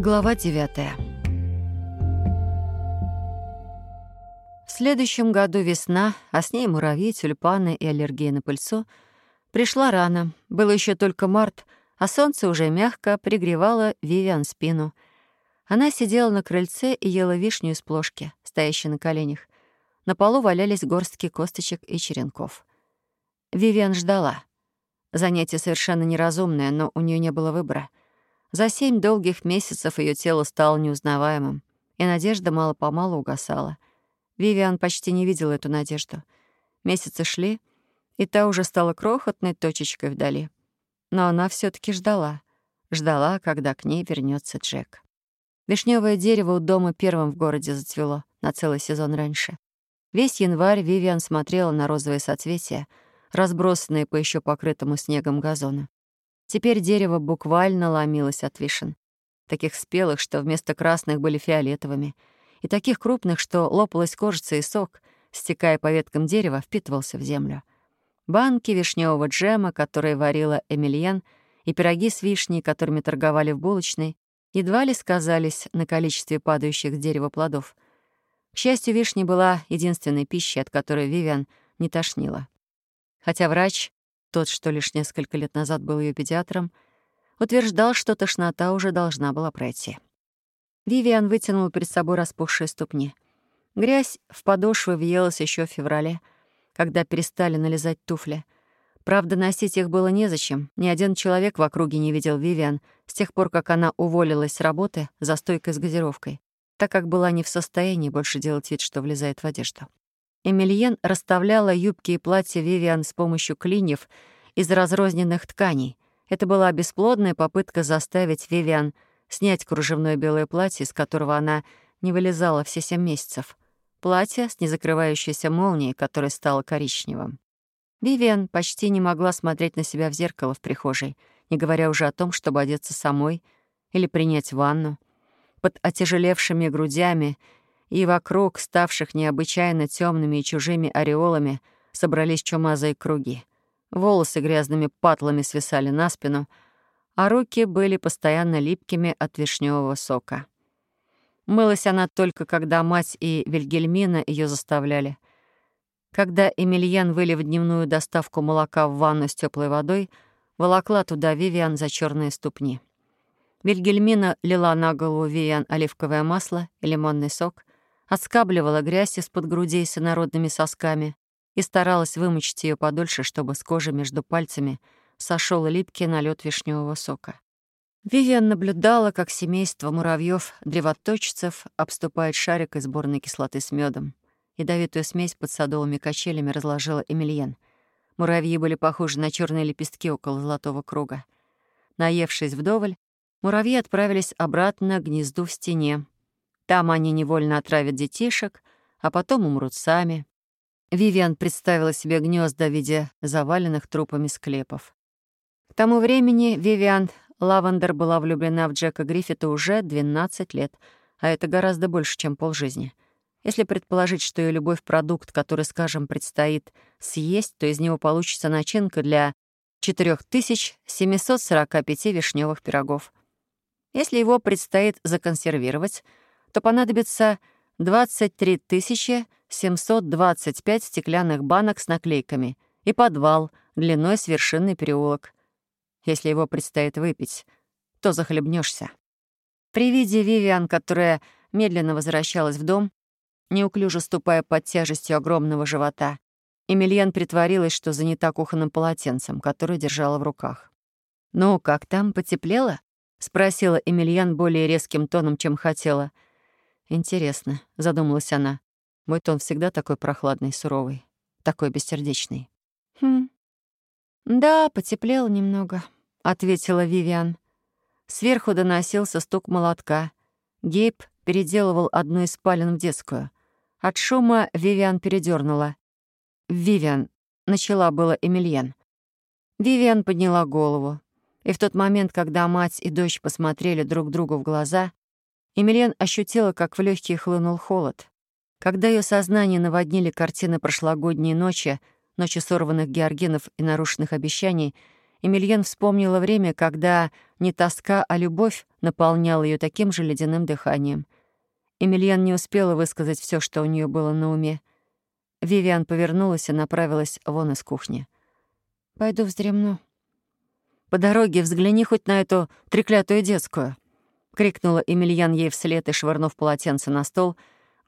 Глава 9 В следующем году весна, а с ней муравьи, тюльпаны и аллергия на пыльцу, пришла рано. Было еще только март, а солнце уже мягко пригревало Вивиан спину. Она сидела на крыльце и ела вишню из плошки, стоящей на коленях. На полу валялись горстки косточек и черенков. Вивиан ждала. Занятие совершенно неразумное, но у нее не было выбора — за семь долгих месяцев ее тело стало неузнаваемым, и надежда мало-помалу угасала. Вивиан почти не видела эту надежду. Месяцы шли, и та уже стала крохотной точечкой вдали. Но она все таки ждала. Ждала, когда к ней вернется Джек. Вишневое дерево у дома первым в городе зацвело на целый сезон раньше. Весь январь Вивиан смотрела на розовые соцветия, разбросанные по еще покрытому снегом газону. Теперь дерево буквально ломилось от вишен. Таких спелых, что вместо красных были фиолетовыми, и таких крупных, что лопалась кожица и сок, стекая по веткам дерева, впитывался в землю. Банки вишневого джема, которые варила Эмильен, и пироги с вишней, которыми торговали в булочной, едва ли сказались на количестве падающих с дерева плодов. К счастью, вишня была единственной пищей, от которой Вивиан не тошнила. Хотя врач тот, что лишь несколько лет назад был ее педиатром, утверждал, что тошнота уже должна была пройти. Вивиан вытянул перед собой распухшие ступни. Грязь в подошвы въелась еще в феврале, когда перестали налезать туфли. Правда, носить их было незачем. Ни один человек в округе не видел Вивиан с тех пор, как она уволилась с работы за стойкой с газировкой, так как была не в состоянии больше делать вид, что влезает в одежду. Эмильен расставляла юбки и платья Вивиан с помощью клиньев из разрозненных тканей. Это была бесплодная попытка заставить Вивиан снять кружевное белое платье, из которого она не вылезала все семь месяцев. Платье с незакрывающейся молнией, которое стало коричневым. Вивиан почти не могла смотреть на себя в зеркало в прихожей, не говоря уже о том, чтобы одеться самой или принять ванну. Под отяжелевшими грудями и вокруг, ставших необычайно темными и чужими ореолами, собрались чумазые круги. Волосы грязными патлами свисали на спину, а руки были постоянно липкими от вишневого сока. Мылась она только, когда мать и Вильгельмина ее заставляли. Когда Эмильян, вылив дневную доставку молока в ванну с теплой водой, волокла туда Вивиан за черные ступни. Вильгельмина лила на голову Вивиан оливковое масло и лимонный сок, отскабливала грязь из-под грудей с инородными сосками и старалась вымочить ее подольше, чтобы с кожи между пальцами сошел липкий налет вишневого сока. Вивиан наблюдала, как семейство муравьев-древоточцев обступает шарик из сборной кислоты с медом. Ядовитую смесь под садовыми качелями разложила Эмильен. Муравьи были похожи на черные лепестки около золотого круга. Наевшись вдоволь, муравьи отправились обратно к гнезду в стене, там они невольно отравят детишек, а потом умрут сами. Вивиан представила себе гнезда в виде заваленных трупами склепов. К тому времени Вивиан Лавандер была влюблена в Джека Гриффита уже 12 лет, а это гораздо больше, чем полжизни. Если предположить, что ее любовь — продукт, который, скажем, предстоит съесть, то из него получится начинка для 4745 вишневых пирогов. Если его предстоит законсервировать — то понадобится 23 725 стеклянных банок с наклейками и подвал длиной с вершинный переулок. Если его предстоит выпить, то захлебнешься. При виде Вивиан, которая медленно возвращалась в дом, неуклюже ступая под тяжестью огромного живота, Эмильен притворилась, что занята кухонным полотенцем, которое держала в руках. «Ну, как там, потеплело?» — спросила Эмильян более резким тоном, чем хотела — «Интересно», — задумалась она. «Мой тон всегда такой прохладный, суровый, такой бессердечный». «Хм. Да, потеплело немного», — ответила Вивиан. Сверху доносился стук молотка. Гейб переделывал одну из спален в детскую. От шума Вивиан передернула. «Вивиан», — начала было Эмильен. Вивиан подняла голову. И в тот момент, когда мать и дочь посмотрели друг другу в глаза, Эмилиан ощутила, как в легкие хлынул холод. Когда ее сознание наводнили картины прошлогодней ночи, ночи сорванных георгинов и нарушенных обещаний, Эмильен вспомнила время, когда не тоска, а любовь наполняла ее таким же ледяным дыханием. Эмильен не успела высказать все, что у нее было на уме. Вивиан повернулась и направилась вон из кухни. «Пойду вздремну». «По дороге взгляни хоть на эту треклятую детскую», — крикнула Эмильян ей вслед и, швырнув полотенце на стол,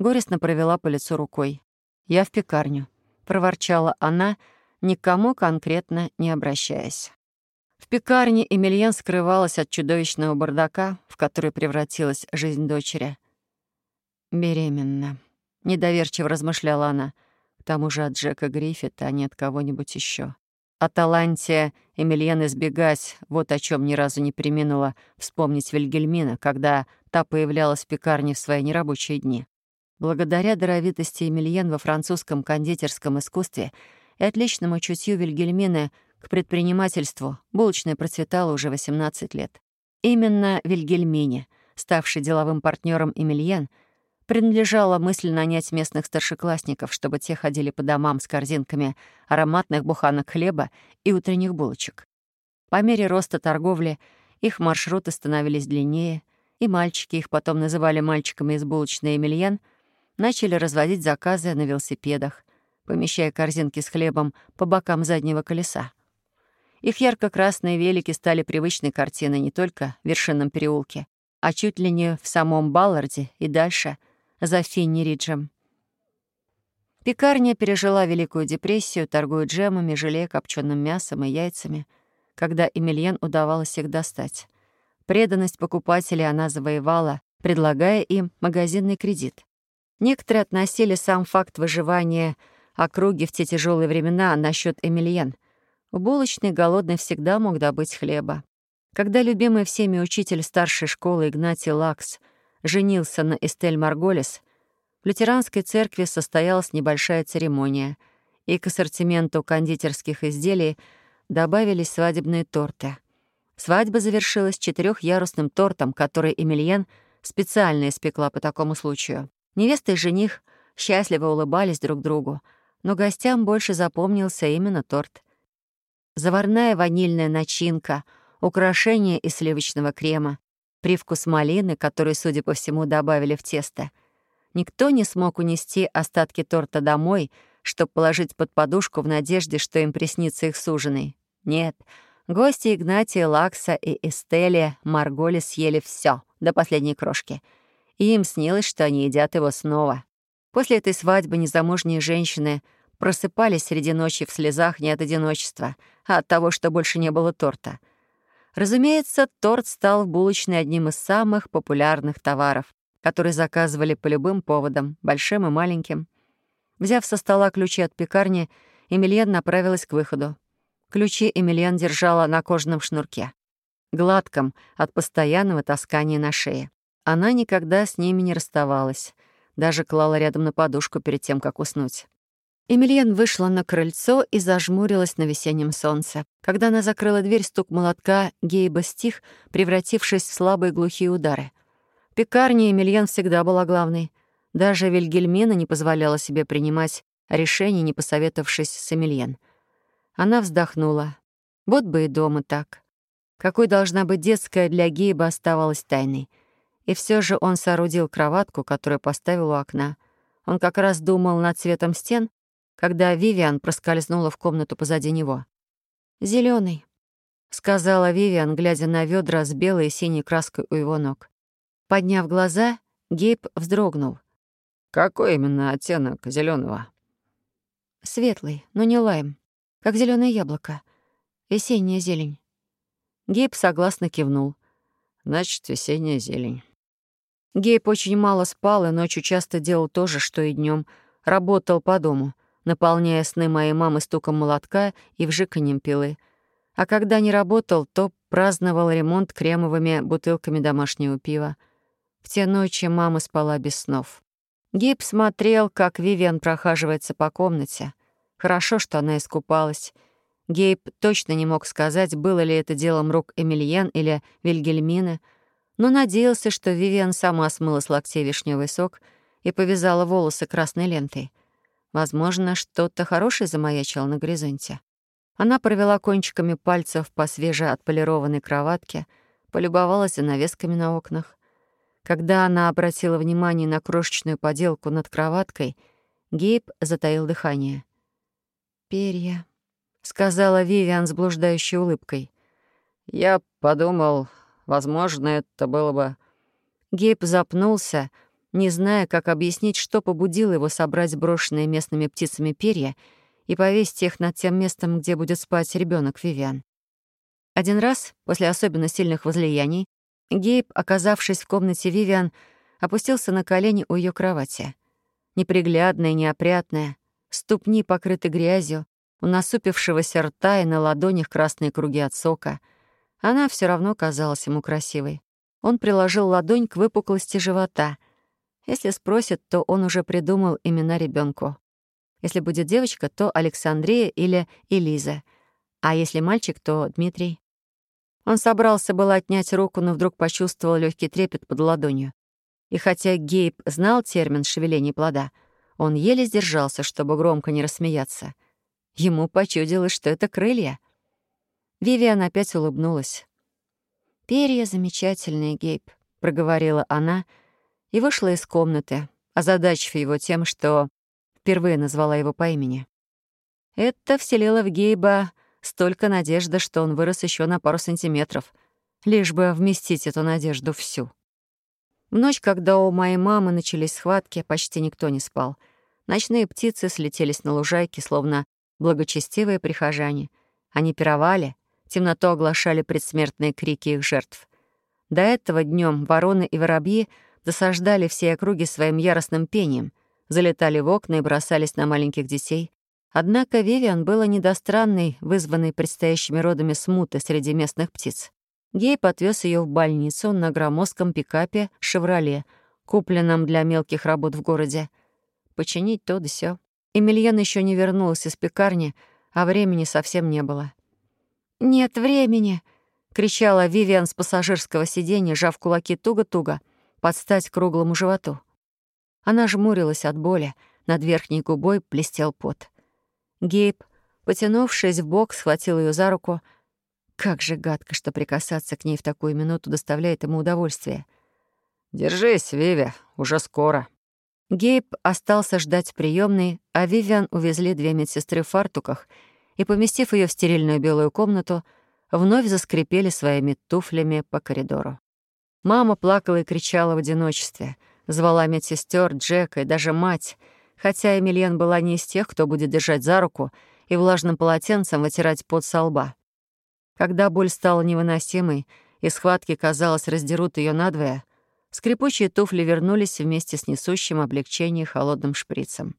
горестно провела по лицу рукой. «Я в пекарню», — проворчала она, никому конкретно не обращаясь. В пекарне Эмильен скрывалась от чудовищного бардака, в который превратилась жизнь дочери. «Беременна», — недоверчиво размышляла она, к тому же от Джека Гриффита, а не от кого-нибудь еще. О таланте Эмильен избегать, вот о чем ни разу не приминула вспомнить Вильгельмина, когда та появлялась в пекарне в свои нерабочие дни. Благодаря даровитости Эмильен во французском кондитерском искусстве и отличному чутью Вильгельмина к предпринимательству булочная процветала уже 18 лет. Именно Вильгельмине, ставший деловым партнером Эмильен, принадлежала мысль нанять местных старшеклассников, чтобы те ходили по домам с корзинками ароматных буханок хлеба и утренних булочек. По мере роста торговли их маршруты становились длиннее, и мальчики, их потом называли мальчиками из булочной Эмильен, начали разводить заказы на велосипедах, помещая корзинки с хлебом по бокам заднего колеса. Их ярко-красные велики стали привычной картиной не только в Вершинном переулке, а чуть ли не в самом Балларде и дальше, за Финни-Риджем. Пекарня пережила Великую депрессию, торгуя джемами, желе, копченым мясом и яйцами, когда Эмильен удавалось их достать. Преданность покупателей она завоевала, предлагая им магазинный кредит. Некоторые относили сам факт выживания округи в те тяжелые времена насчет Эмильен — в булочной голодный всегда мог добыть хлеба. Когда любимый всеми учитель старшей школы Игнатий Лакс женился на Эстель Марголес, в лютеранской церкви состоялась небольшая церемония, и к ассортименту кондитерских изделий добавились свадебные торты. Свадьба завершилась четырехярусным тортом, который Эмильен специально испекла по такому случаю. Невеста и жених счастливо улыбались друг другу, но гостям больше запомнился именно торт — заварная ванильная начинка, украшения из сливочного крема, привкус малины, который, судя по всему, добавили в тесто. Никто не смог унести остатки торта домой, чтобы положить под подушку в надежде, что им приснится их суженый. Нет, гости Игнатия Лакса и Эстелия Марголи съели все до последней крошки. И им снилось, что они едят его снова. После этой свадьбы незамужние женщины — просыпались среди ночи в слезах не от одиночества, а от того, что больше не было торта. Разумеется, торт стал в булочной одним из самых популярных товаров, которые заказывали по любым поводам, большим и маленьким. Взяв со стола ключи от пекарни, Эмильен направилась к выходу. Ключи Эмильен держала на кожаном шнурке, гладком от постоянного таскания на шее. Она никогда с ними не расставалась, даже клала рядом на подушку перед тем, как уснуть. Эмильен вышла на крыльцо и зажмурилась на весеннем солнце. Когда она закрыла дверь, стук молотка Гейба стих, превратившись в слабые глухие удары. В пекарне Эмильен всегда была главной. Даже Вильгельмина не позволяла себе принимать решений, не посоветовавшись с Эмильен. Она вздохнула. Вот бы и дома так. Какой должна быть детская для Гейба оставалась тайной. И все же он соорудил кроватку, которую поставил у окна. Он как раз думал над цветом стен, когда Вивиан проскользнула в комнату позади него. Зеленый, сказала Вивиан, глядя на ведра с белой и синей краской у его ног. Подняв глаза, Гейб вздрогнул. «Какой именно оттенок зеленого? «Светлый, но не лайм, как зеленое яблоко. Весенняя зелень». Гейб согласно кивнул. «Значит, весенняя зелень». Гейб очень мало спал и ночью часто делал то же, что и днем. Работал по дому наполняя сны моей мамы стуком молотка и вжиканьем пилы. А когда не работал, то праздновал ремонт кремовыми бутылками домашнего пива. В те ночи мама спала без снов. Гиб смотрел, как Вивиан прохаживается по комнате. Хорошо, что она искупалась. Гейб точно не мог сказать, было ли это делом рук Эмильен или Вильгельмины, но надеялся, что Вивиан сама смыла с локтей вишневый сок и повязала волосы красной лентой. Возможно, что-то хорошее замаячило на горизонте. Она провела кончиками пальцев по свежеотполированной кроватке, полюбовалась занавесками на окнах. Когда она обратила внимание на крошечную поделку над кроваткой, Гейб затаил дыхание. «Перья», — сказала Вивиан с блуждающей улыбкой. «Я подумал, возможно, это было бы...» Гейб запнулся, не зная, как объяснить, что побудило его собрать брошенные местными птицами перья — и повесить их над тем местом, где будет спать ребенок Вивиан. Один раз, после особенно сильных возлияний, Гейб, оказавшись в комнате Вивиан, опустился на колени у ее кровати. Неприглядная, неопрятная, ступни покрыты грязью, у насупившегося рта и на ладонях красные круги от сока. Она все равно казалась ему красивой. Он приложил ладонь к выпуклости живота. Если спросит, то он уже придумал имена ребенку. Если будет девочка, то Александрия или Элиза. А если мальчик, то Дмитрий. Он собрался было отнять руку, но вдруг почувствовал легкий трепет под ладонью. И хотя Гейб знал термин «шевеление плода», он еле сдержался, чтобы громко не рассмеяться. Ему почудилось, что это крылья. Вивиан опять улыбнулась. «Перья замечательные, Гейб», — проговорила она и вышла из комнаты, озадачив его тем, что впервые назвала его по имени. Это вселило в Гейба столько надежды, что он вырос еще на пару сантиметров, лишь бы вместить эту надежду всю. В ночь, когда у моей мамы начались схватки, почти никто не спал. Ночные птицы слетелись на лужайке, словно благочестивые прихожане. Они пировали, темноту оглашали предсмертные крики их жертв. До этого днем вороны и воробьи досаждали все округи своим яростным пением — залетали в окна и бросались на маленьких детей. Однако Вивиан была недостранной, вызванной предстоящими родами смуты среди местных птиц. Гейб отвез ее в больницу на громоздком пикапе «Шевроле», купленном для мелких работ в городе. Починить то да сё. Эмильен еще не вернулась из пекарни, а времени совсем не было. «Нет времени!» — кричала Вивиан с пассажирского сиденья, сжав кулаки туго-туго, под стать круглому животу. Она жмурилась от боли, над верхней губой блестел пот. Гейб, потянувшись в бок, схватил ее за руку. Как же гадко, что прикасаться к ней в такую минуту доставляет ему удовольствие. «Держись, Виви, уже скоро». Гейб остался ждать приемной, а Вивиан увезли две медсестры в фартуках и, поместив ее в стерильную белую комнату, вновь заскрипели своими туфлями по коридору. Мама плакала и кричала в одиночестве — Звала медсестер, Джека и даже мать, хотя Эмильен была не из тех, кто будет держать за руку и влажным полотенцем вытирать пот со лба. Когда боль стала невыносимой, и схватки, казалось, раздерут ее надвое, скрипучие туфли вернулись вместе с несущим облегчение холодным шприцем.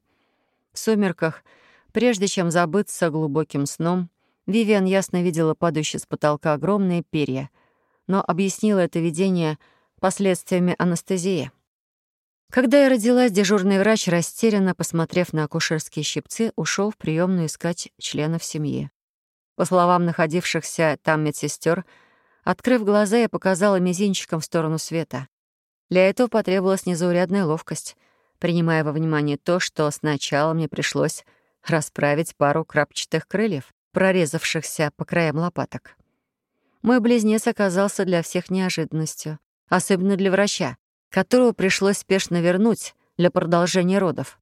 В сумерках, прежде чем забыться глубоким сном, Вивиан ясно видела падающие с потолка огромные перья, но объяснила это видение последствиями анестезии. Когда я родилась, дежурный врач, растерянно посмотрев на акушерские щипцы, ушел в приемную искать членов семьи. По словам находившихся там медсестер, открыв глаза, я показала мизинчиком в сторону света. Для этого потребовалась незаурядная ловкость, принимая во внимание то, что сначала мне пришлось расправить пару крапчатых крыльев, прорезавшихся по краям лопаток. Мой близнец оказался для всех неожиданностью, особенно для врача, которого пришлось спешно вернуть для продолжения родов.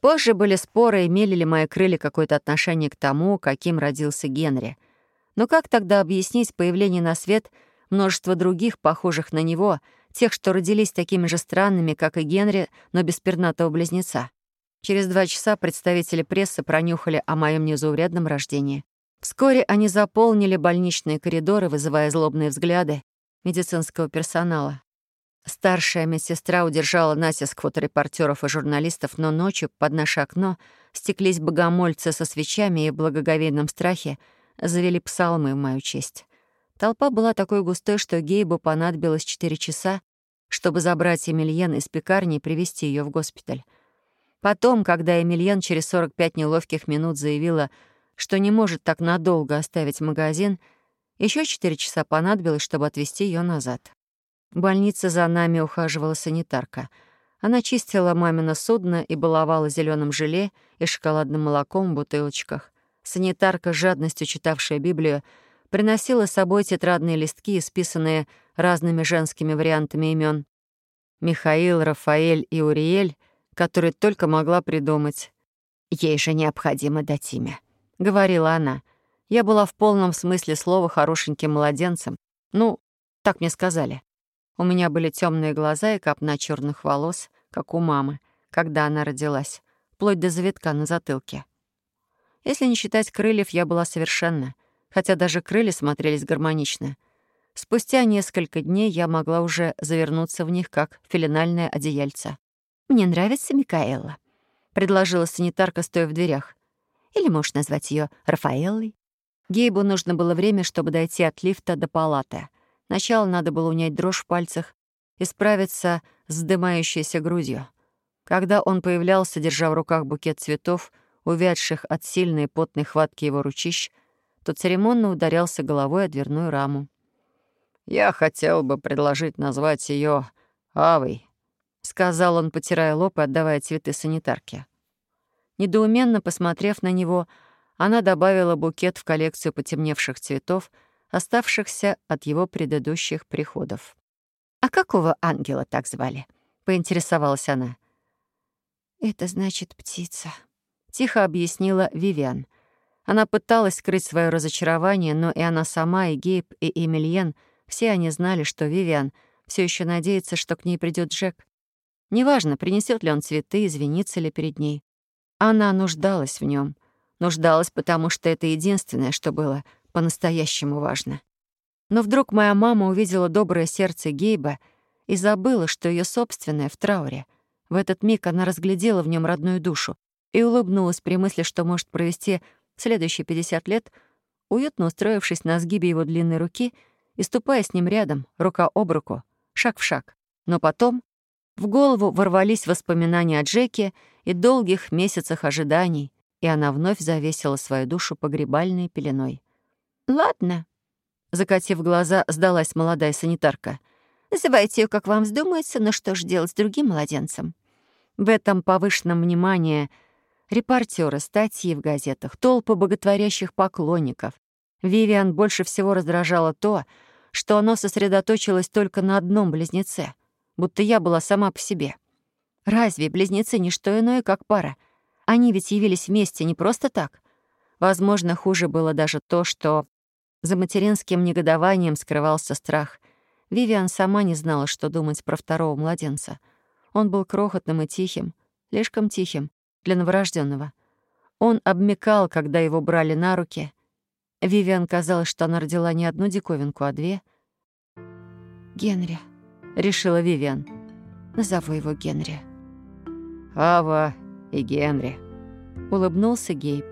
Позже были споры, имели ли мои крылья какое-то отношение к тому, каким родился Генри. Но как тогда объяснить появление на свет множества других, похожих на него, тех, что родились такими же странными, как и Генри, но без пернатого близнеца? Через два часа представители прессы пронюхали о моем незаурядном рождении. Вскоре они заполнили больничные коридоры, вызывая злобные взгляды медицинского персонала. Старшая медсестра удержала натиск фоторепортеров и журналистов, но ночью под наше окно стеклись богомольцы со свечами и в благоговейном страхе завели псалмы в мою честь. Толпа была такой густой, что Гейбу понадобилось четыре часа, чтобы забрать Эмильен из пекарни и привести ее в госпиталь. Потом, когда Эмильен через 45 неловких минут заявила, что не может так надолго оставить магазин, еще четыре часа понадобилось, чтобы отвезти ее назад. В больнице за нами ухаживала санитарка. Она чистила мамино судно и баловала зеленым желе и шоколадным молоком в бутылочках. Санитарка, жадностью читавшая Библию, приносила с собой тетрадные листки, исписанные разными женскими вариантами имен. Михаил, Рафаэль и Уриэль, которые только могла придумать. «Ей же необходимо дать имя», — говорила она. Я была в полном смысле слова хорошеньким младенцем. Ну, так мне сказали. У меня были темные глаза и копна черных волос, как у мамы, когда она родилась, вплоть до завитка на затылке. Если не считать крыльев, я была совершенна, хотя даже крылья смотрелись гармонично. Спустя несколько дней я могла уже завернуться в них, как филинальное одеяльце. «Мне нравится Микаэла», — предложила санитарка, стоя в дверях. «Или можешь назвать ее Рафаэллой?» Гейбу нужно было время, чтобы дойти от лифта до палаты. Сначала надо было унять дрожь в пальцах и справиться с вздымающейся грудью. Когда он появлялся, держа в руках букет цветов — увядших от сильной потной хватки его ручищ, то церемонно ударялся головой о дверную раму. «Я хотел бы предложить назвать ее Авой», — сказал он, потирая лоб и отдавая цветы санитарке. Недоуменно посмотрев на него, она добавила букет в коллекцию потемневших цветов, оставшихся от его предыдущих приходов. «А какого ангела так звали?» — поинтересовалась она. «Это значит птица», тихо объяснила Вивиан. Она пыталась скрыть свое разочарование, но и она сама, и Гейб, и Эмильен, все они знали, что Вивиан все еще надеется, что к ней придет Джек. Неважно, принесет ли он цветы, извинится ли перед ней. Она нуждалась в нем. Нуждалась, потому что это единственное, что было по-настоящему важно. Но вдруг моя мама увидела доброе сердце Гейба и забыла, что ее собственное в трауре. В этот миг она разглядела в нем родную душу, и улыбнулась при мысли, что может провести следующие 50 лет, уютно устроившись на сгибе его длинной руки и ступая с ним рядом, рука об руку, шаг в шаг. Но потом в голову ворвались воспоминания о Джеке и долгих месяцах ожиданий, и она вновь завесила свою душу погребальной пеленой. «Ладно», — закатив глаза, сдалась молодая санитарка. «Называйте ее, как вам вздумается, но что же делать с другим младенцем?» В этом повышенном внимании — Репортеры, статьи в газетах, толпы боготворящих поклонников. Вивиан больше всего раздражало то, что оно сосредоточилось только на одном близнеце, будто я была сама по себе. Разве близнецы не что иное, как пара? Они ведь явились вместе не просто так. Возможно, хуже было даже то, что за материнским негодованием скрывался страх. Вивиан сама не знала, что думать про второго младенца. Он был крохотным и тихим, слишком тихим, для новорожденного. Он обмекал, когда его брали на руки. Вивиан казалось, что она родила не одну диковинку, а две. «Генри», — решила Вивиан. «Назову его Генри». «Ава и Генри», — улыбнулся Гейб.